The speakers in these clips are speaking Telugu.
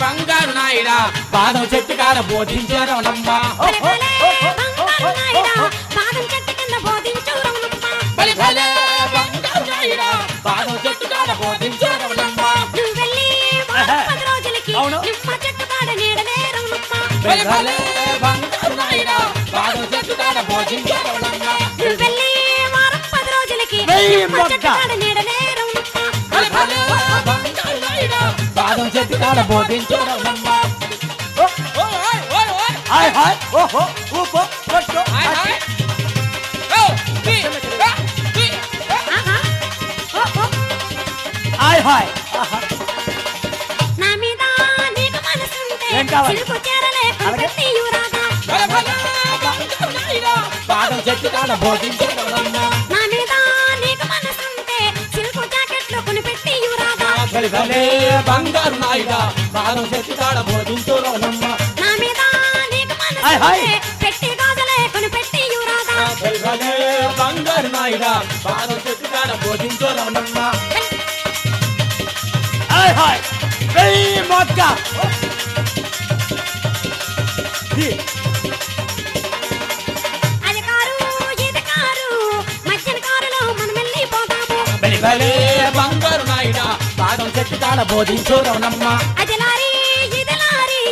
బంగారు నాయుడా బాదం చెట్టు చెట్టు కాడ బంగారు నాయుడా బాదం చెట్టు కాడ అవును. బంగారు నాయుడా కాడ పాదం చెట్టు కాడ బోధించారవనమ్మా ఓ ఓ ఓయ్ ఓయ్ ఓయ్ హాయ్ హాయ్ ఓహో ఊపో కొట్టు హాయ్ హాయ్ ఓ తి ఆ, తి ఆ. ఆహా. ఓ, ఓ. హాయ్ హాయ్ ఆహా. నా మీద నీకు మనసుంటే ఏం కావాలి? చిలుకు చీరలే అలాగే. కొనిపెట్టి యువరాజా భలే భలే బంగారు నాయుడా పాదం చెట్టు కాడ బోధించారవనమ్మా హాయ్. మనసుంటే పెట్టి గాజులే కొనిపెట్టి యువరాజా. భలే భలే బంగారు నాయుడా పాదం చెట్టు కాడ హాయ్ వెయ్యి భలే బంగారు నాయుడా పాదం చెట్టు కాడ బోధించారవనమ్మా. అది లారీ ఇది లారీ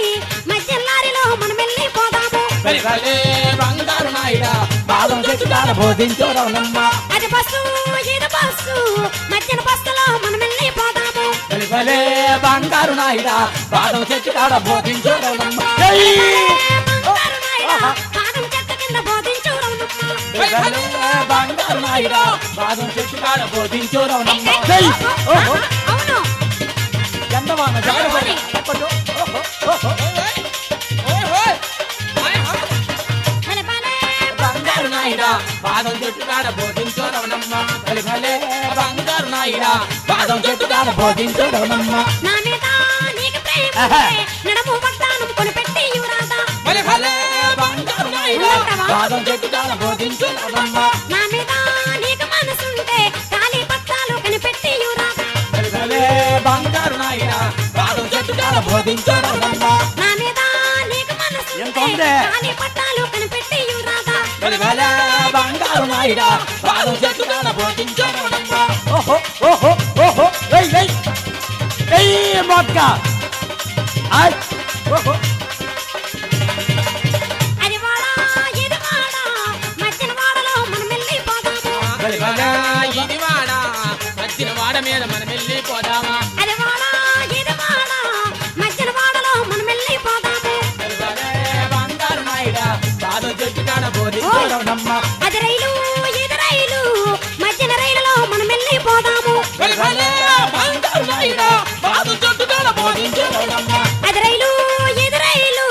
మధ్య లారీలో మనం వెళ్ళిపోతాము భలే భలే బంగారు నాయుడా పాదం చెట్టు కాడ బోధించారవనమ్మా. అది బస్సు ఇది బస్సు మధ్యన బస్సులో మనం వెళ్ళిపోతాము భలే భలే బంగారు నాయుడా చెట్టు వెయ్యి. బంగారు నాయుడా, చెట్టు బోధించు. ఎంతవాన జాగ్రత్త. బంగారు నాయుడా పాదం చెట్టు కాడ బోధించోడవనమ్మా. భలే భలే బంగారు నాయుడా పాదం చెట్టు కాడ ఆహా. ఉంటే నడుము వడ్డానం కొనిపెట్టి బంగారు నాయుడా పాదం చెట్టు కాడ బోధించోడవనమ్మా. నా ఎంత ఉంది? బంగారు నాయుడా పాదం చెట్టు కాడ బోధించోడవనమ్మా ఓహో ఓహో ఓహో. మొక్క బోధించోడవనమ్మా అది రైలు ఇది రైలు. మధ్యన రైలులో మనం వెళ్ళిపోదాము. అది రైలు ఇది రైలు.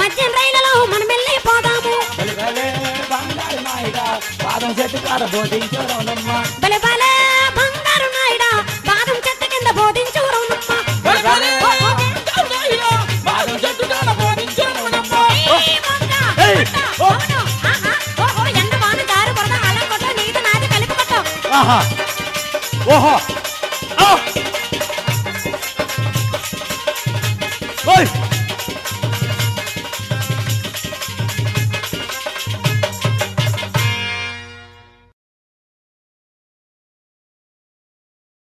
మధ్యన రైలులో మనం వెళ్ళిపోదాము. భలే 啊！我哈！啊！喂！